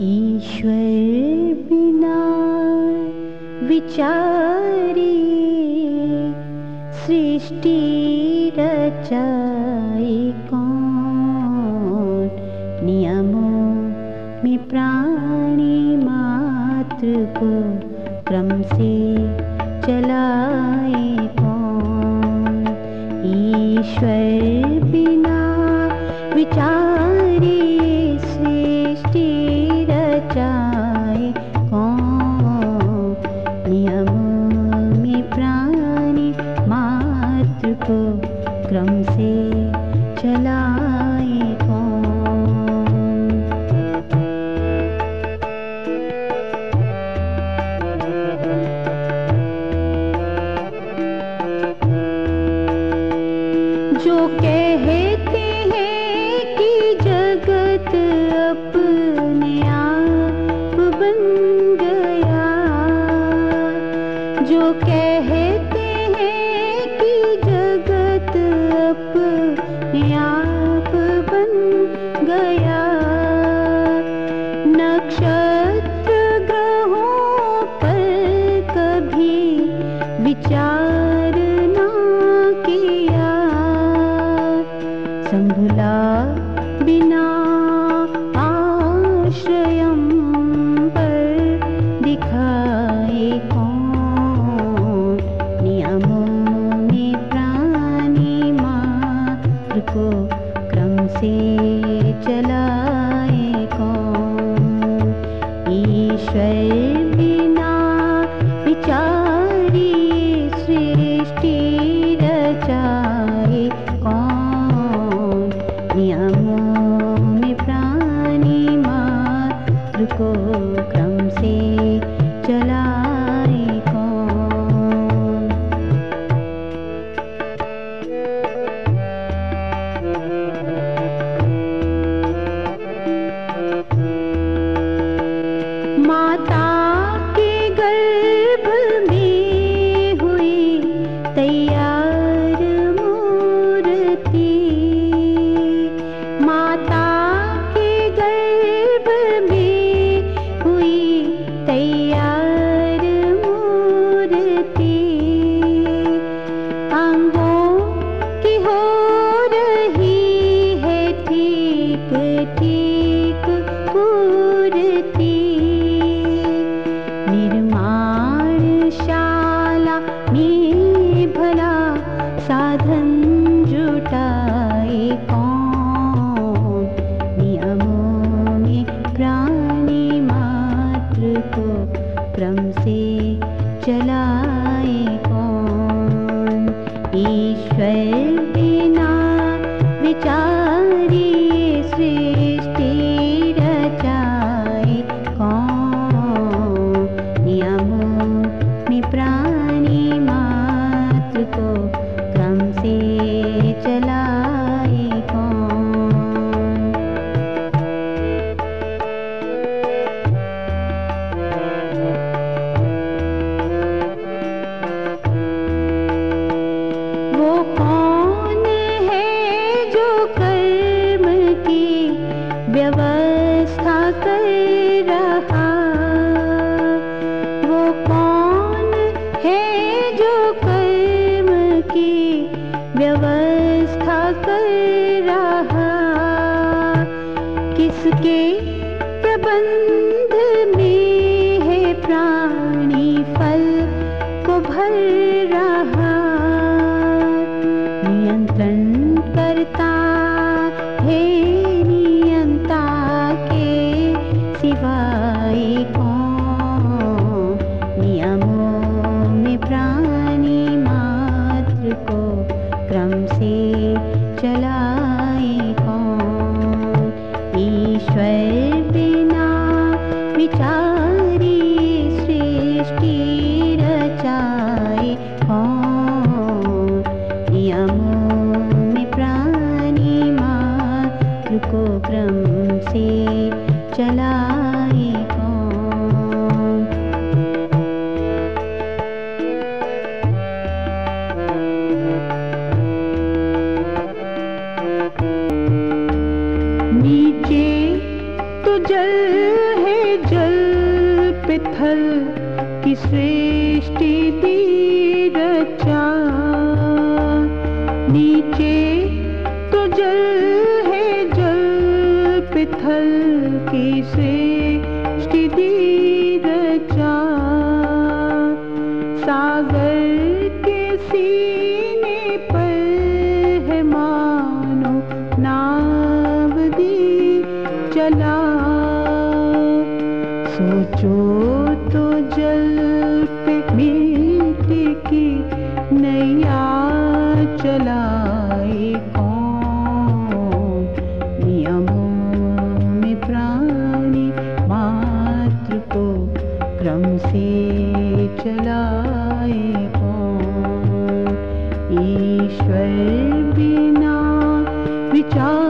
ईश्वर बिना विचारी, सृष्टि रचाई कौन? नियमों में प्राणी मात्र को क्रम से चलाए कौन? ईश्वर बिना विचार हमसे चलाए कौन जो के संभुला बिना को चलाए कौन? ईश्वर बिना विचार व्यवस्था कर रहा। किसके प्रबंध में है प्राणी फल को भर रहा। नियंत्रण करता है नियंता के सिवा में प्राणी मात्र को क्रम से चलाए नीचे तो जल है जल, पिथल की सृष्टि भी रचा। नीचे तो जल है जल पिथल की से रचा। सागर के सीने पर है मानो नाव चला। सोचो तो जल पे मिट्टी की नैया चलाए कौन? नियमों प्राणी मात्र को क्रम से चलाए कौन? ईश्वर बिना विचारी